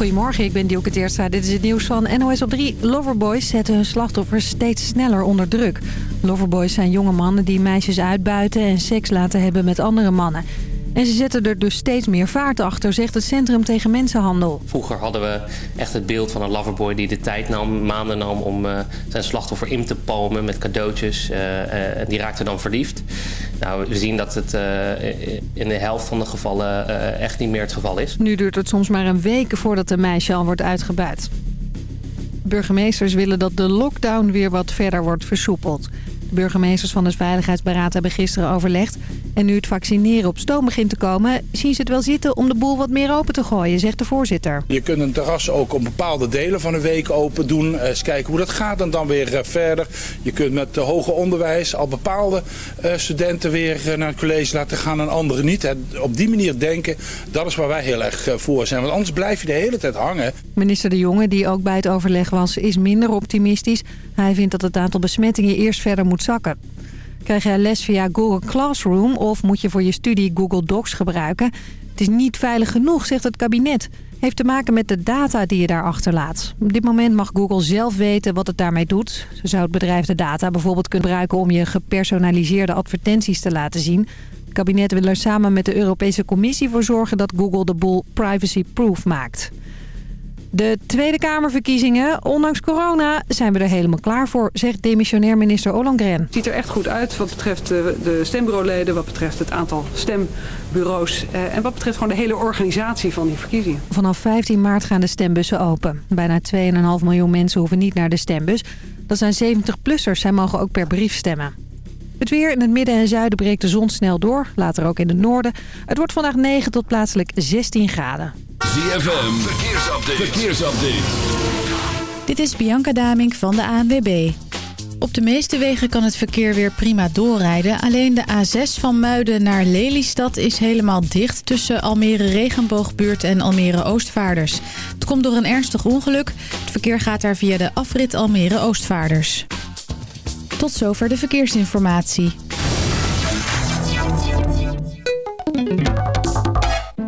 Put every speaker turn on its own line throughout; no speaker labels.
Goedemorgen, ik ben Dielke Teerstra. Dit is het nieuws van NOS op 3. Loverboys zetten hun slachtoffers steeds sneller onder druk. Loverboys zijn jonge mannen die meisjes uitbuiten en seks laten hebben met andere mannen. En ze zetten er dus steeds meer vaart achter, zegt het Centrum tegen Mensenhandel.
Vroeger hadden we echt het beeld van een loverboy die de tijd nam, maanden nam om uh, zijn slachtoffer in te palmen met cadeautjes. Uh, uh, en die raakte dan verliefd. Nou, we zien dat het in de helft van de gevallen echt niet meer het geval is.
Nu duurt het soms maar een week voordat een meisje al wordt uitgebuit. Burgemeesters willen dat de lockdown weer wat verder wordt versoepeld. Burgemeesters van het Veiligheidsberaad hebben gisteren overlegd. En nu het vaccineren op stoom begint te komen... zien ze het wel zitten om de boel wat meer open te gooien, zegt de voorzitter.
Je kunt een terras ook op bepaalde delen van een week open doen. Eens kijken hoe dat gaat en dan weer eh, verder. Je kunt met de hoger onderwijs al bepaalde uh, studenten weer naar het college laten gaan en anderen niet. Op die manier denken, dat is waar wij heel erg voor zijn. Want anders blijf je de hele tijd hangen.
Minister De Jonge, die ook bij het overleg was, is minder optimistisch. Hij vindt dat het aantal besmettingen eerst verder moet zakken. Krijg jij les via Google Classroom of moet je voor je studie Google Docs gebruiken? Het is niet veilig genoeg, zegt het kabinet. Heeft te maken met de data die je daar achterlaat. Op dit moment mag Google zelf weten wat het daarmee doet. Zo zou het bedrijf de data bijvoorbeeld kunnen gebruiken om je gepersonaliseerde advertenties te laten zien. Het kabinet wil er samen met de Europese Commissie voor zorgen dat Google de boel privacy-proof maakt. De Tweede Kamerverkiezingen, ondanks corona, zijn we er helemaal klaar voor, zegt demissionair minister Ollongren.
Het ziet er echt goed uit wat betreft de stembureauleden, wat betreft het aantal stembureaus en wat betreft gewoon de hele organisatie van die verkiezingen.
Vanaf 15 maart gaan de stembussen open. Bijna 2,5 miljoen mensen hoeven niet naar de stembus. Dat zijn 70-plussers, zij mogen ook per brief stemmen. Het weer in het midden en zuiden breekt de zon snel door, later ook in het noorden. Het wordt vandaag 9 tot plaatselijk 16 graden.
ZFM, verkeersupdate.
Dit is Bianca Damink van de ANWB. Op de meeste wegen kan het verkeer weer prima doorrijden. Alleen de A6 van Muiden naar Lelystad is helemaal dicht... tussen Almere Regenboogbuurt en Almere Oostvaarders. Het komt door een ernstig ongeluk. Het verkeer gaat daar via de afrit Almere Oostvaarders. Tot zover de verkeersinformatie.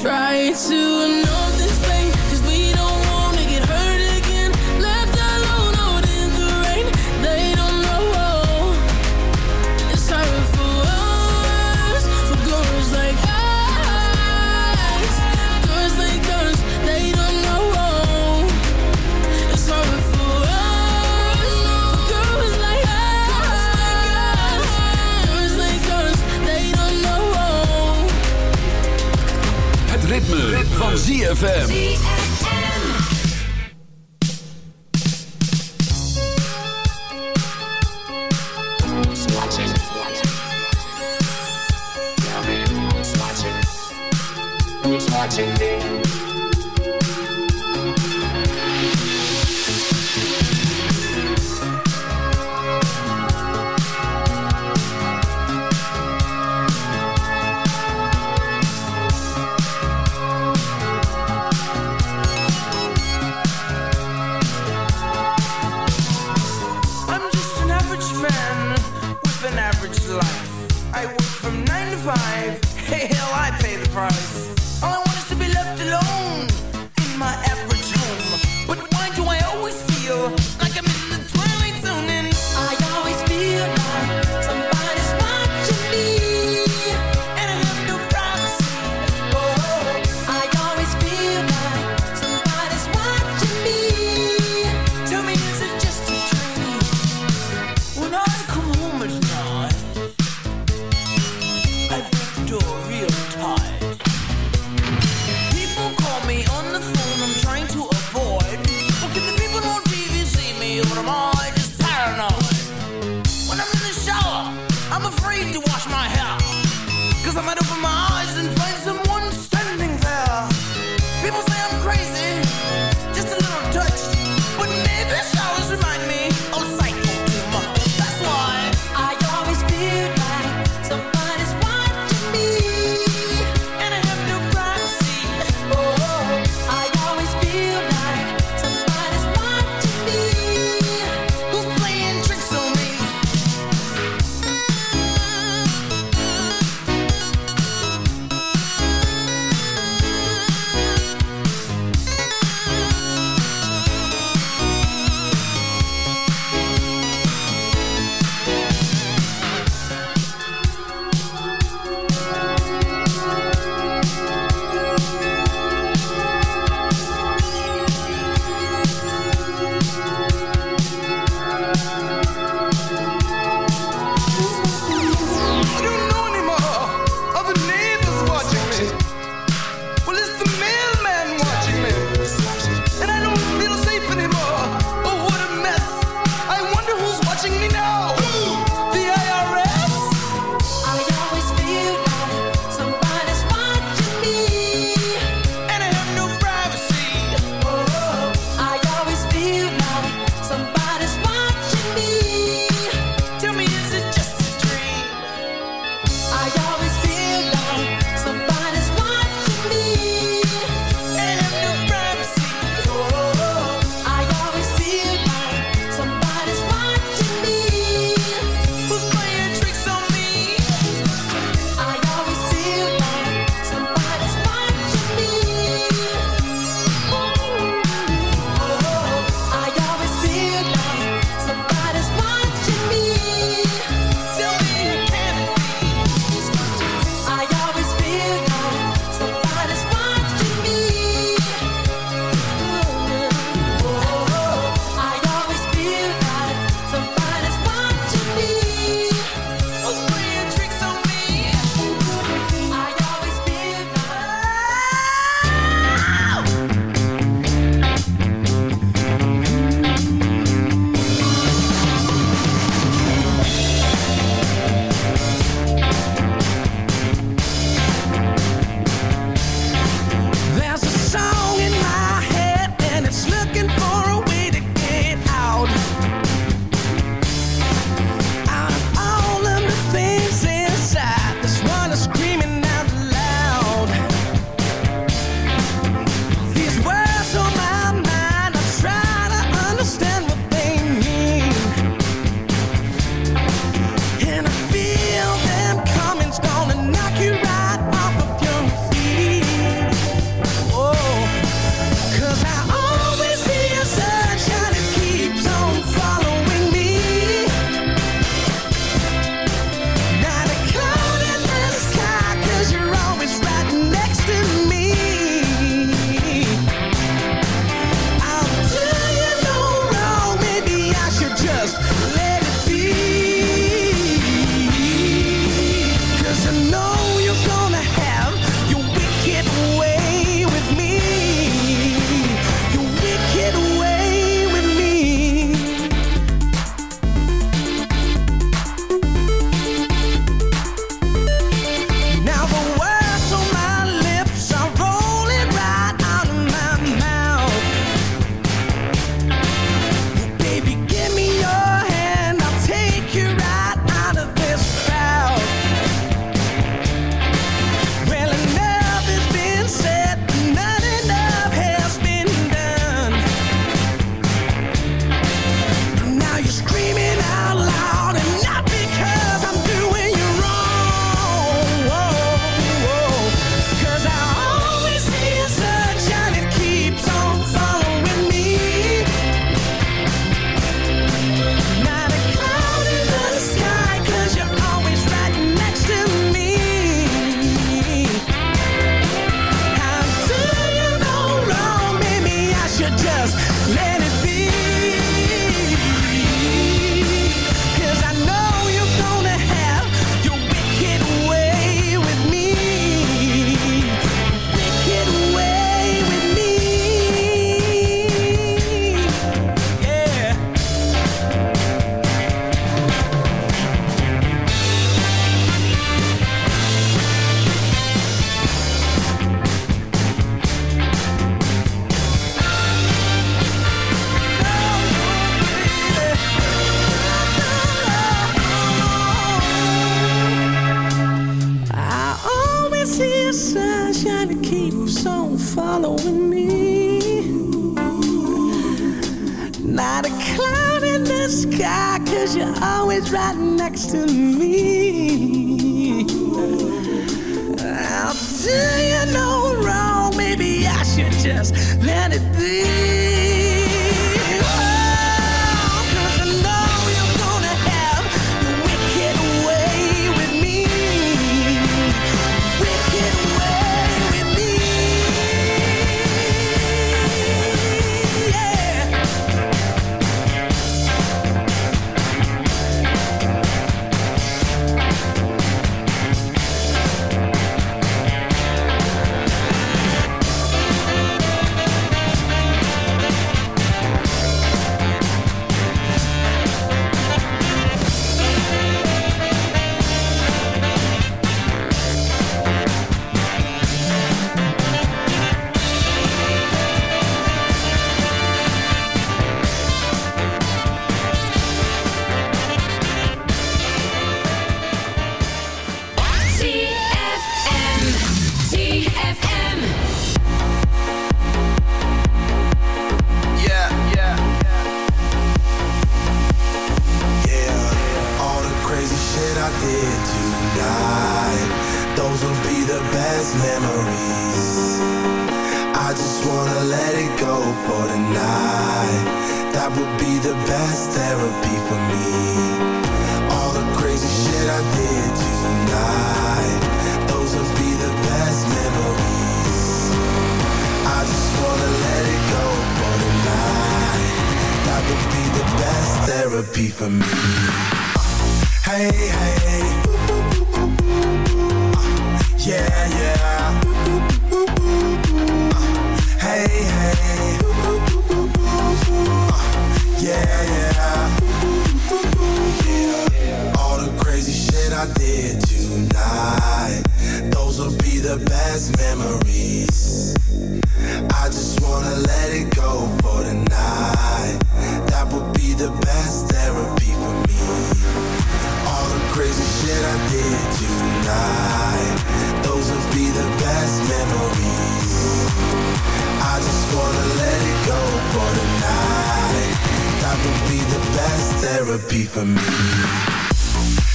Try to
know
van ZFM.
Watching me.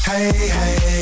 Hey,
hey.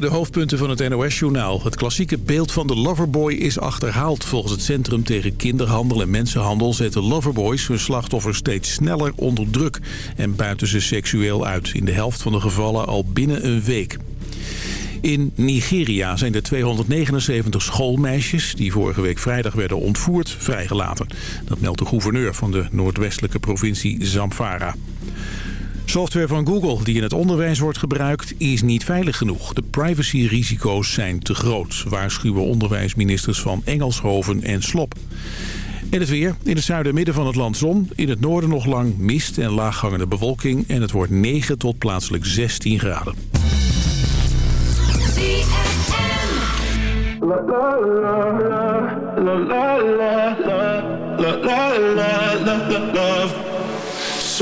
De
hoofdpunten van het NOS-journaal. Het klassieke beeld van de loverboy is achterhaald. Volgens het Centrum tegen Kinderhandel en Mensenhandel... zetten loverboys hun slachtoffers steeds sneller onder druk... en buiten ze seksueel uit. In de helft van de gevallen al binnen een week. In Nigeria zijn de 279 schoolmeisjes... die vorige week vrijdag werden ontvoerd, vrijgelaten. Dat meldt de gouverneur van de noordwestelijke provincie Zamfara. Software van Google die in het onderwijs wordt gebruikt is niet veilig genoeg. De privacyrisico's zijn te groot, waarschuwen onderwijsministers van Engelshoven en Slop. En het weer. In het zuiden en midden van het land zon. In het noorden nog lang mist en laaghangende bewolking. En het wordt 9 tot plaatselijk 16 graden.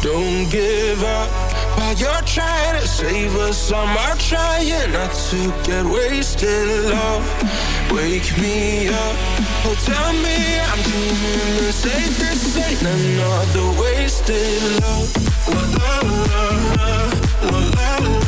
Don't give up while you're trying to save us. I'm trying not to get wasted. Love, wake me up. Oh, tell me I'm dreaming this ain't this ain't another wasted love. La la la la la la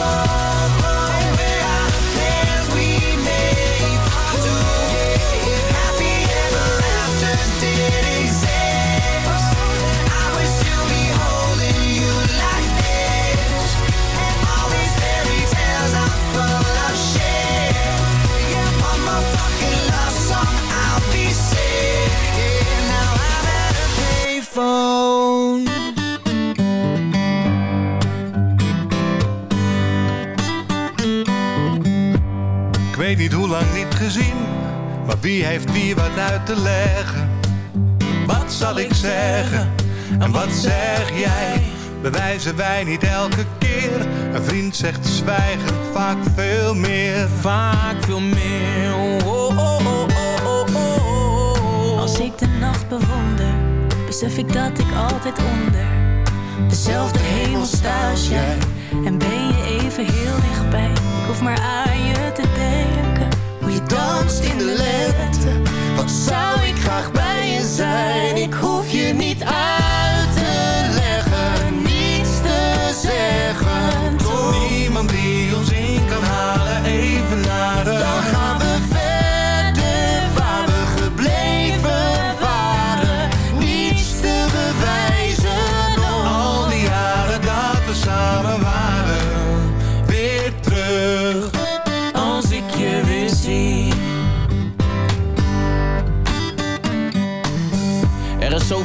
song
te leggen? Wat zal ik zeggen en wat zeg jij? Bewijzen wij niet elke keer? Een vriend zegt zwijgen vaak veel meer.
Vaak veel meer. Oh, oh, oh, oh, oh, oh.
Als ik de nacht bewonder, besef ik dat ik altijd onder dezelfde hemel sta als jij. En ben je even heel dichtbij. Ik hoef maar aan je te denken. Hoe je danst in de lente. Wat zou ik graag bij je zijn? Ik hoef je niet uit te leggen, niets te zeggen. Toch?
Niemand die ons in kan halen,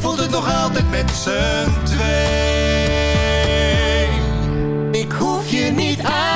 Voelt het nog altijd met z'n twee.
Ik hoef je niet uit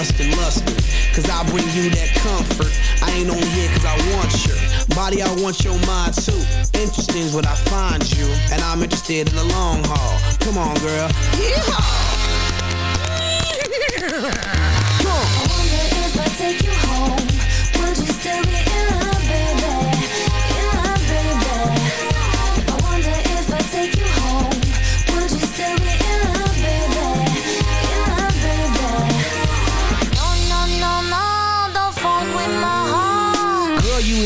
lust and luster. Cause I bring you that comfort. I ain't on here cause I want your body, I want your mind too. Interesting when what I find you, and I'm interested in the long haul. Come on, girl. Yeehaw!
Come. I wonder if I take you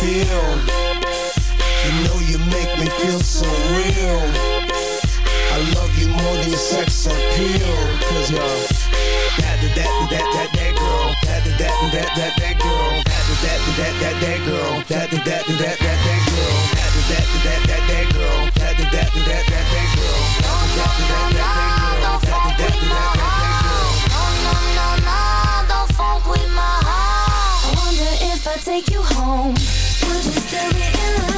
feel You know you make me
feel so real I love you more than your sex appeal Cause you're that, that, that, that, that, that girl That, that, that, that, that, that girl That, that, that, that, that, girl That, that, that, that, that, that girl That, that, that, that, that, girl That, that, that, that, that, girl That, that, that, that, that, girl That, that, that, that, that, girl
take you home we're in love.